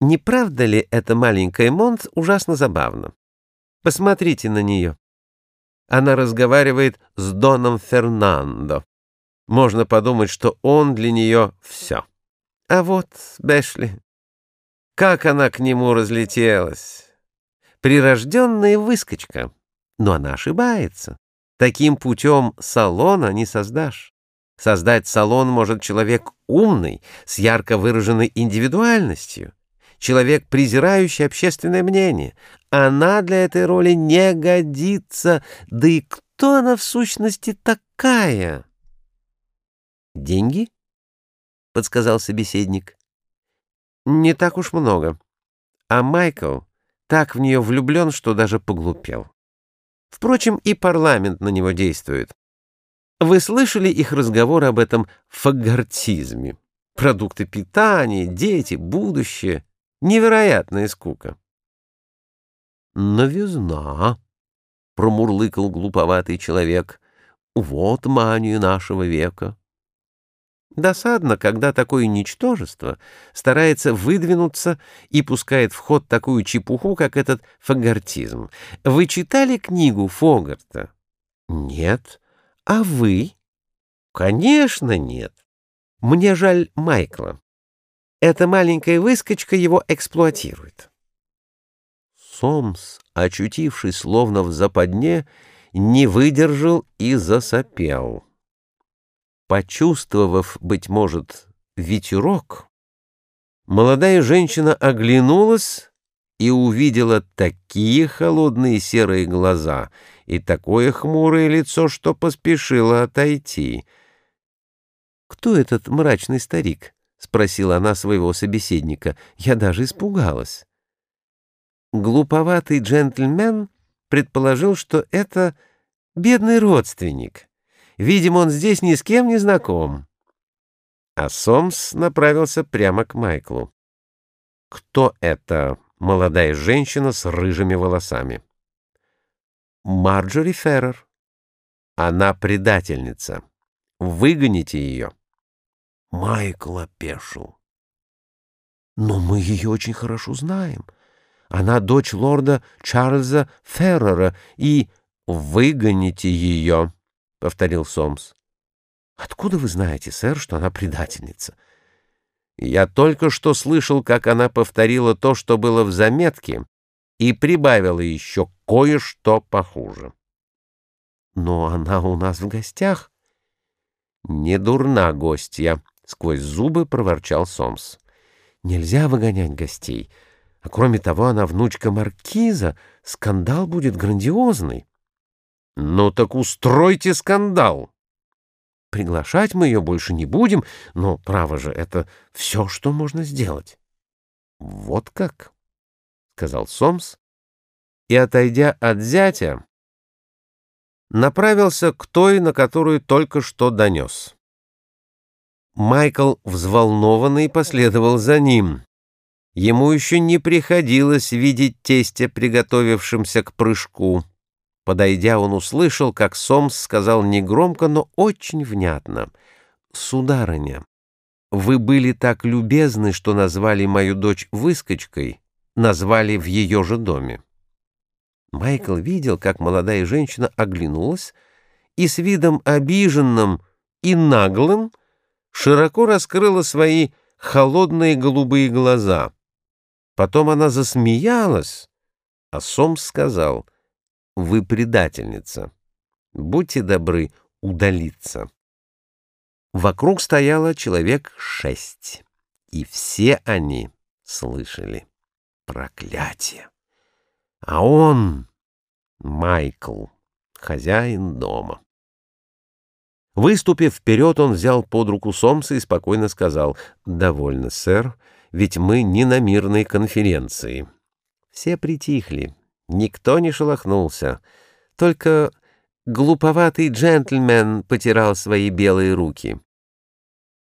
Не правда ли эта маленькая Монт ужасно забавна? Посмотрите на нее. Она разговаривает с Доном Фернандо. Можно подумать, что он для нее все. А вот Бэшли. Как она к нему разлетелась. Прирожденная выскочка. Но она ошибается. Таким путем салона не создашь. Создать салон может человек умный, с ярко выраженной индивидуальностью, человек, презирающий общественное мнение. Она для этой роли не годится, да и кто она в сущности такая? «Деньги?» — подсказал собеседник. «Не так уж много. А Майкл так в нее влюблен, что даже поглупел. Впрочем, и парламент на него действует. Вы слышали их разговор об этом фагортизме? Продукты питания, дети, будущее. Невероятная скука. «Новизна», — промурлыкал глуповатый человек, — «вот мания нашего века». Досадно, когда такое ничтожество старается выдвинуться и пускает в ход такую чепуху, как этот фагортизм. Вы читали книгу Фогарта? Нет. А вы? Конечно, нет. Мне жаль Майкла. Эта маленькая выскочка его эксплуатирует. Сомс, очутившись словно в западне, не выдержал и засопел. Почувствовав, быть может, ветерок, молодая женщина оглянулась и увидела такие холодные серые глаза и такое хмурое лицо, что поспешила отойти. «Кто этот мрачный старик?» — спросила она своего собеседника. «Я даже испугалась». Глуповатый джентльмен предположил, что это бедный родственник. Видимо, он здесь ни с кем не знаком. А Сомс направился прямо к Майклу. «Кто это?» молодая женщина с рыжими волосами. Марджори Феррер. Она предательница. Выгоните ее. Майкл опешил. Но мы ее очень хорошо знаем. Она дочь лорда Чарльза Феррера, и выгоните ее, — повторил Сомс. Откуда вы знаете, сэр, что она предательница? Я только что слышал, как она повторила то, что было в заметке, и прибавила еще кое-что похуже. Но она у нас в гостях. Не дурна гостья, — сквозь зубы проворчал Сомс. Нельзя выгонять гостей. А кроме того, она внучка маркиза. Скандал будет грандиозный. Ну так устройте скандал. Приглашать мы ее больше не будем, но, право же, это все, что можно сделать. — Вот как, — сказал Сомс, и, отойдя от зятя, направился к той, на которую только что донес. Майкл, взволнованный, последовал за ним. Ему еще не приходилось видеть тестя, приготовившимся к прыжку. Подойдя, он услышал, как Сомс сказал негромко, но очень внятно. «Сударыня, вы были так любезны, что назвали мою дочь выскочкой, назвали в ее же доме». Майкл видел, как молодая женщина оглянулась и с видом обиженным и наглым широко раскрыла свои холодные голубые глаза. Потом она засмеялась, а Сомс сказал — вы предательница. Будьте добры удалиться. Вокруг стояло человек шесть, и все они слышали проклятие. А он, Майкл, хозяин дома. Выступив вперед, он взял под руку Сомса и спокойно сказал, «Довольно, сэр, ведь мы не на мирной конференции». Все притихли. Никто не шелохнулся. Только глуповатый джентльмен потирал свои белые руки.